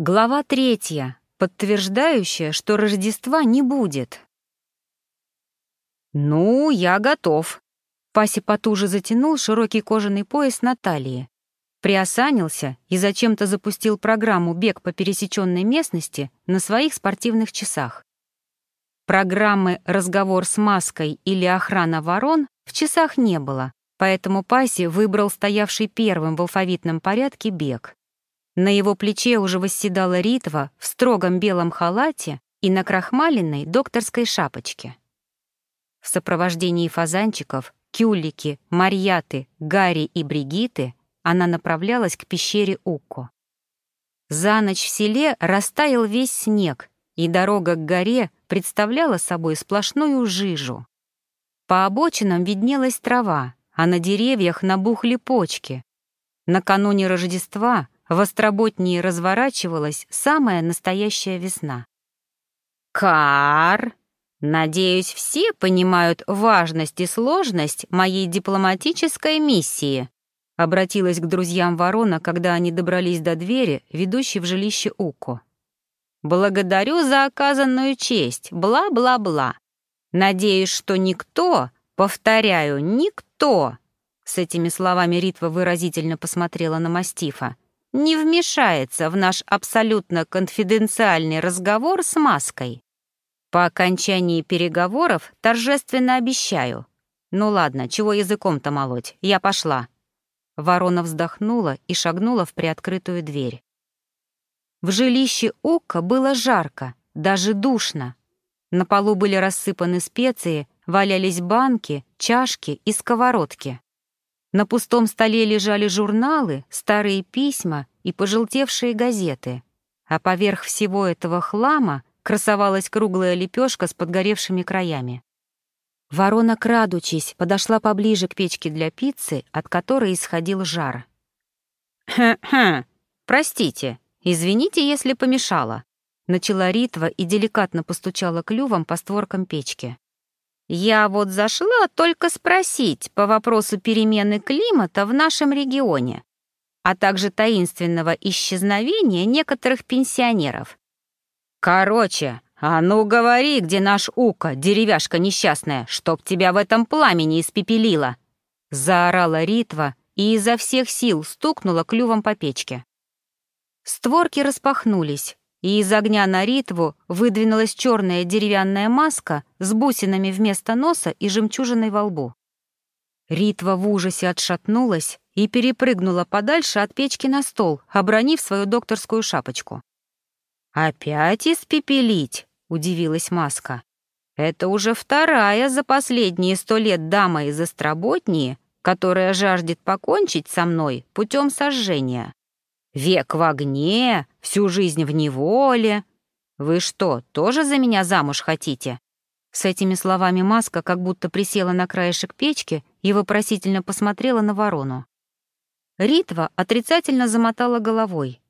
Глава третья, подтверждающая, что Рождества не будет. «Ну, я готов». Паси потуже затянул широкий кожаный пояс на талии, приосанился и зачем-то запустил программу «Бег по пересеченной местности» на своих спортивных часах. Программы «Разговор с маской» или «Охрана ворон» в часах не было, поэтому Паси выбрал стоявший первым в алфавитном порядке бег. На его плече уже восседала Ритва в строгом белом халате и на крахмаленной докторской шапочке. В сопровождении фазанчиков, Кюлики, Марьяты, Гарри и Бригиты она направлялась к пещере Укко. За ночь в селе растаял весь снег, и дорога к горе представляла собой сплошную жижу. По обочинам виднелась трава, а на деревьях набухли почки. Накануне Рождества в Остроботнии разворачивалась самая настоящая весна. «Кар! Надеюсь, все понимают важность и сложность моей дипломатической миссии», обратилась к друзьям ворона, когда они добрались до двери, ведущей в жилище Уко. «Благодарю за оказанную честь, бла-бла-бла. Надеюсь, что никто, повторяю, никто...» С этими словами Ритва выразительно посмотрела на мастифа не вмешается в наш абсолютно конфиденциальный разговор с маской. По окончании переговоров торжественно обещаю. Ну ладно, чего языком-то молоть, я пошла. Ворона вздохнула и шагнула в приоткрытую дверь. В жилище Ука было жарко, даже душно. На полу были рассыпаны специи, валялись банки, чашки и сковородки. На пустом столе лежали журналы, старые письма и пожелтевшие газеты, а поверх всего этого хлама красовалась круглая лепешка с подгоревшими краями. Ворона, крадучись, подошла поближе к печке для пиццы, от которой исходил жар. «Хм-хм, простите, извините, если помешала», начала Ритва и деликатно постучала клювом по створкам печки. Я вот зашла только спросить по вопросу перемены климата в нашем регионе, а также таинственного исчезновения некоторых пенсионеров. Короче, а ну говори, где наш Ука, деревяшка несчастная, чтоб тебя в этом пламени испепелило!» Заорала Ритва и изо всех сил стукнула клювом по печке. Створки распахнулись, и из огня на ритву выдвинулась черная деревянная маска с бусинами вместо носа и жемчужиной во лбу. Ритва в ужасе отшатнулась и перепрыгнула подальше от печки на стол, обронив свою докторскую шапочку. «Опять испепелить?» — удивилась маска. «Это уже вторая за последние сто лет дама из Остроботнии, которая жаждет покончить со мной путем сожжения. Век в огне, всю жизнь в неволе. Вы что, тоже за меня замуж хотите?» С этими словами Маска как будто присела на краешек печки и вопросительно посмотрела на ворону. Ритва отрицательно замотала головой.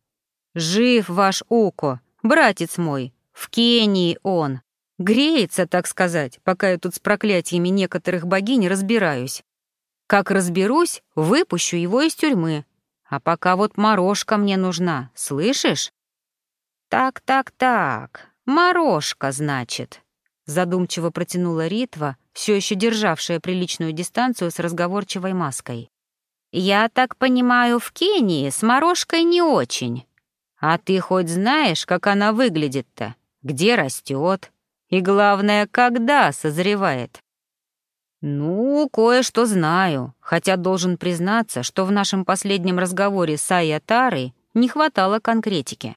«Жив ваш Уко, братец мой, в Кении он. Греется, так сказать, пока я тут с проклятиями некоторых богинь разбираюсь. Как разберусь, выпущу его из тюрьмы, а пока вот морожка мне нужна, слышишь? Так, так, так. Морожка, значит. Задумчиво протянула Ритва, все еще державшая приличную дистанцию с разговорчивой маской. Я так понимаю, в Кении с морожкой не очень. А ты хоть знаешь, как она выглядит-то? Где растет? И главное, когда созревает? «Ну, кое-что знаю, хотя должен признаться, что в нашем последнем разговоре с Айятарой не хватало конкретики.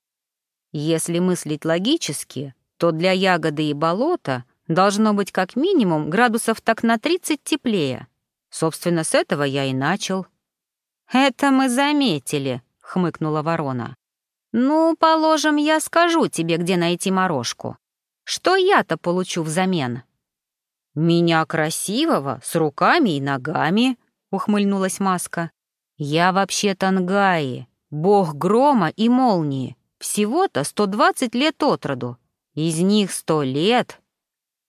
Если мыслить логически, то для ягоды и болота должно быть как минимум градусов так на 30 теплее. Собственно, с этого я и начал». «Это мы заметили», — хмыкнула ворона. «Ну, положим, я скажу тебе, где найти морожку. Что я-то получу взамен?» «Меня красивого, с руками и ногами», — ухмыльнулась Маска. «Я вообще Тангаи, бог грома и молнии. Всего-то сто двадцать лет от роду. Из них сто лет.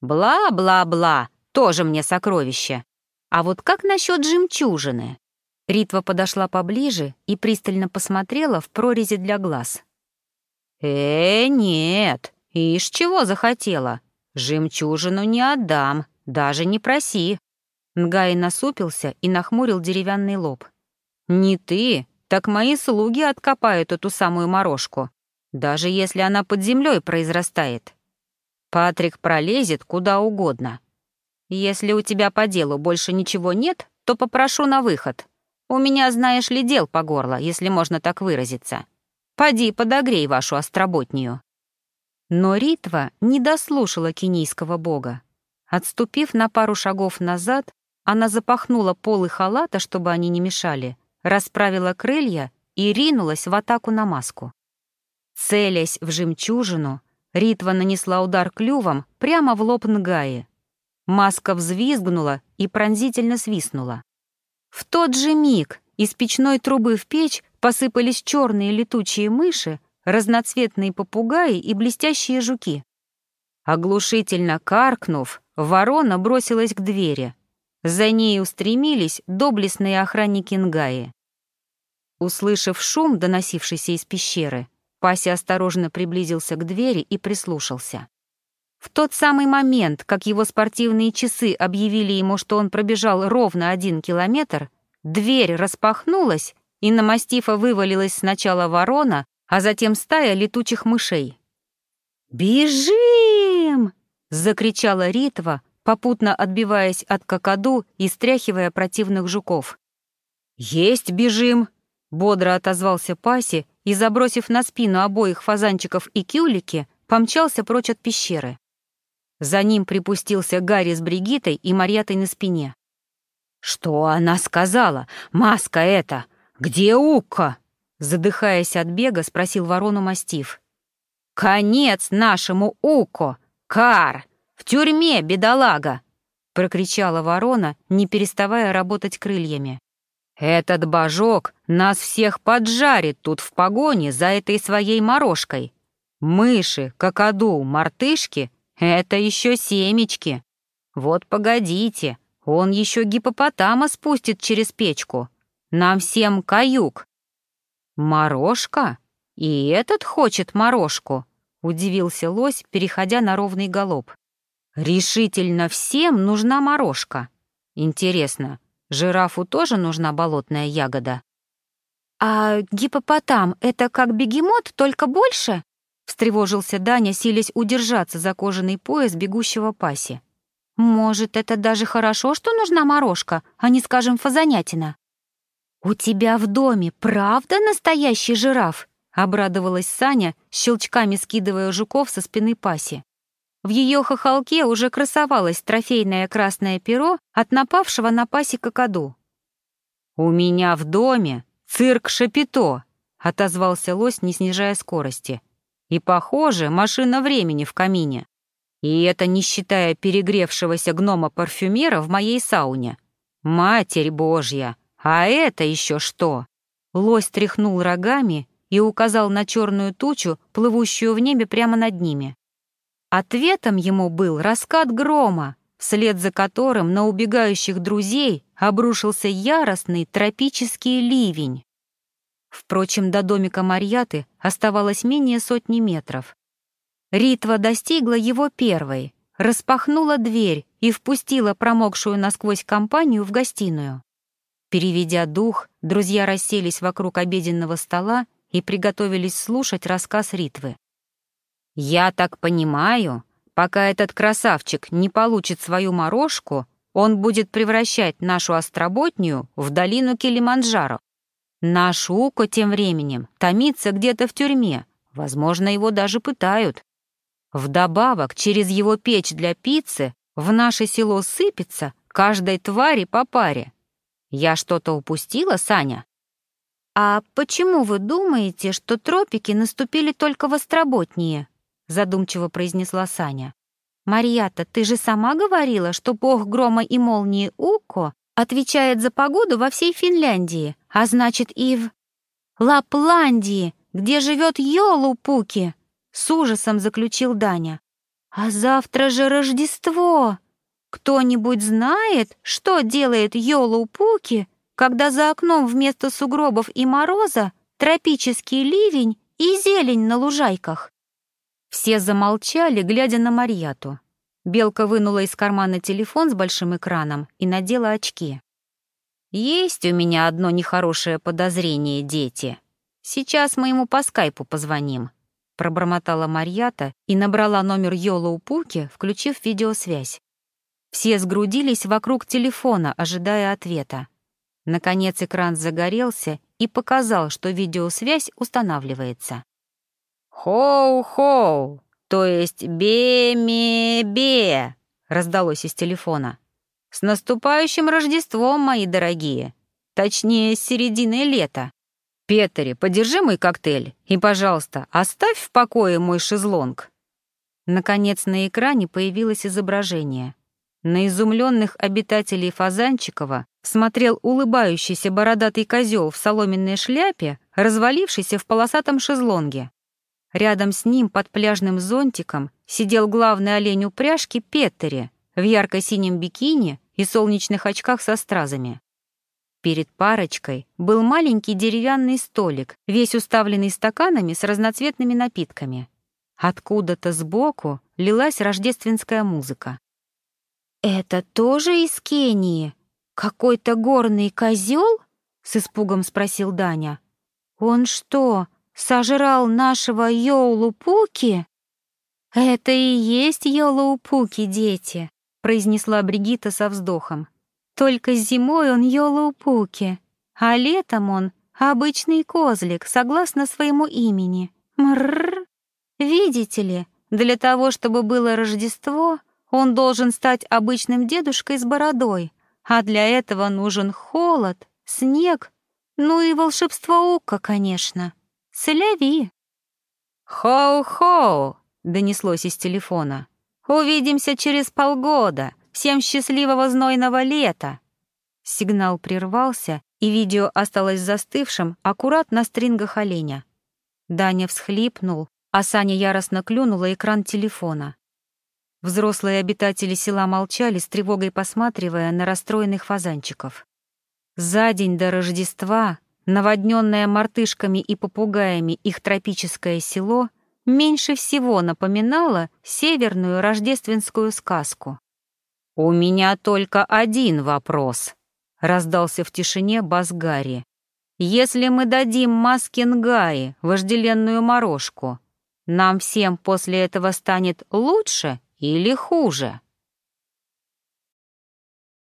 Бла-бла-бла, тоже мне сокровище. А вот как насчет жемчужины?» Ритва подошла поближе и пристально посмотрела в прорези для глаз. «Э, нет, ишь чего захотела. Жемчужину не отдам, даже не проси». Нгай насупился и нахмурил деревянный лоб. «Не ты, так мои слуги откопают эту самую морожку, даже если она под землей произрастает. Патрик пролезет куда угодно. Если у тебя по делу больше ничего нет, то попрошу на выход. У меня, знаешь ли, дел по горло, если можно так выразиться. Поди, подогрей вашу остроботнюю». Но Ритва не дослушала кенийского бога. Отступив на пару шагов назад, она запахнула полы халата, чтобы они не мешали, расправила крылья и ринулась в атаку на маску. Целясь в жемчужину, Ритва нанесла удар клювом прямо в лоб Нгаи. Маска взвизгнула и пронзительно свистнула. В тот же миг из печной трубы в печь посыпались черные летучие мыши, разноцветные попугаи и блестящие жуки. Оглушительно каркнув, ворона бросилась к двери — за ней устремились доблестные охранники Нгаи. Услышав шум, доносившийся из пещеры, Пася осторожно приблизился к двери и прислушался. В тот самый момент, как его спортивные часы объявили ему, что он пробежал ровно один километр, дверь распахнулась, и на мастифа вывалилась сначала ворона, а затем стая летучих мышей. «Бежим!» — закричала Ритва, попутно отбиваясь от какаду и стряхивая противных жуков. «Есть бежим!» — бодро отозвался Паси и, забросив на спину обоих фазанчиков и кюлики, помчался прочь от пещеры. За ним припустился Гарри с Бригитой и Марьятой на спине. «Что она сказала? Маска эта! Где Укка?» Задыхаясь от бега, спросил ворону мастиф. «Конец нашему Уко! Кар!» «В тюрьме, бедолага!» — прокричала ворона, не переставая работать крыльями. «Этот божок нас всех поджарит тут в погоне за этой своей морожкой. Мыши, какаду, мартышки — это еще семечки. Вот погодите, он еще гипопотама спустит через печку. Нам всем каюк». «Морожка? И этот хочет морожку?» — удивился лось, переходя на ровный галоп. Решительно всем нужна морожка. Интересно, жирафу тоже нужна болотная ягода? А гипопотам — это как бегемот, только больше? Встревожился Даня, силясь удержаться за кожаный пояс бегущего паси. Может, это даже хорошо, что нужна морожка, а не, скажем, фазанятина? «У тебя в доме правда настоящий жираф?» — обрадовалась Саня, щелчками скидывая жуков со спины паси. В ее хохолке уже красовалось трофейное красное перо от напавшего на пасе кокоду. «У меня в доме цирк Шапито», — отозвался лось, не снижая скорости. «И, похоже, машина времени в камине. И это не считая перегревшегося гнома-парфюмера в моей сауне. Матерь Божья, а это еще что?» Лось тряхнул рогами и указал на черную тучу, плывущую в небе прямо над ними. Ответом ему был раскат грома, вслед за которым на убегающих друзей обрушился яростный тропический ливень. Впрочем, до домика Марьяты оставалось менее сотни метров. Ритва достигла его первой, распахнула дверь и впустила промокшую насквозь компанию в гостиную. Переведя дух, друзья расселись вокруг обеденного стола и приготовились слушать рассказ Ритвы. «Я так понимаю, пока этот красавчик не получит свою морожку, он будет превращать нашу остроботнюю в долину Килиманджаро. Наш Уко тем временем томится где-то в тюрьме, возможно, его даже пытают. Вдобавок, через его печь для пиццы в наше село сыпется каждой твари по паре. Я что-то упустила, Саня? А почему вы думаете, что тропики наступили только в Остроботнее? задумчиво произнесла Саня. «Марьята, ты же сама говорила, что бог грома и молнии Уко отвечает за погоду во всей Финляндии, а значит и в Лапландии, где живет Йолу-Пуки!» С ужасом заключил Даня. «А завтра же Рождество! Кто-нибудь знает, что делает Йолу-Пуки, когда за окном вместо сугробов и мороза тропический ливень и зелень на лужайках». Все замолчали, глядя на Марьяту. Белка вынула из кармана телефон с большим экраном и надела очки. «Есть у меня одно нехорошее подозрение, дети. Сейчас мы ему по скайпу позвоним», — пробормотала Марьята и набрала номер Йолоу Пуки, включив видеосвязь. Все сгрудились вокруг телефона, ожидая ответа. Наконец экран загорелся и показал, что видеосвязь устанавливается. «Хоу-хоу, то есть бе-ме-бе», — раздалось из телефона. «С наступающим Рождеством, мои дорогие! Точнее, с середины лета. Петери, подержи мой коктейль и, пожалуйста, оставь в покое мой шезлонг». Наконец на экране появилось изображение. На изумленных обитателей Фазанчикова смотрел улыбающийся бородатый козел в соломенной шляпе, развалившийся в полосатом шезлонге. Рядом с ним под пляжным зонтиком сидел главный олень упряжки Петтери в ярко-синем бикини и солнечных очках со стразами. Перед парочкой был маленький деревянный столик, весь уставленный стаканами с разноцветными напитками. Откуда-то сбоку лилась рождественская музыка. «Это тоже из Кении? Какой-то горный козел?» — с испугом спросил Даня. «Он что, сожрал нашего Йоулупуки?» «Это и есть Йоулупуки, дети», — произнесла Бригита со вздохом. «Только зимой он Йоулупуки, а летом он обычный козлик, согласно своему имени. Мрррр. Видите ли, для того, чтобы было Рождество, он должен стать обычным дедушкой с бородой, а для этого нужен холод, снег, ну и волшебство Ука, конечно. Соляви. «Хоу-хоу!» — донеслось из телефона. «Увидимся через полгода. Всем счастливого знойного лета!» Сигнал прервался, и видео осталось застывшим аккурат на стрингах оленя. Даня всхлипнул, а Саня яростно клюнула экран телефона. Взрослые обитатели села молчали, с тревогой посматривая на расстроенных фазанчиков. За день до Рождества, наводненное мартышками и попугаями их тропическое село, меньше всего напоминало северную рождественскую сказку. «У меня только один вопрос», — раздался в тишине бас. «Если мы дадим Маскингаи вожделенную морожку, нам всем после этого станет лучше или хуже?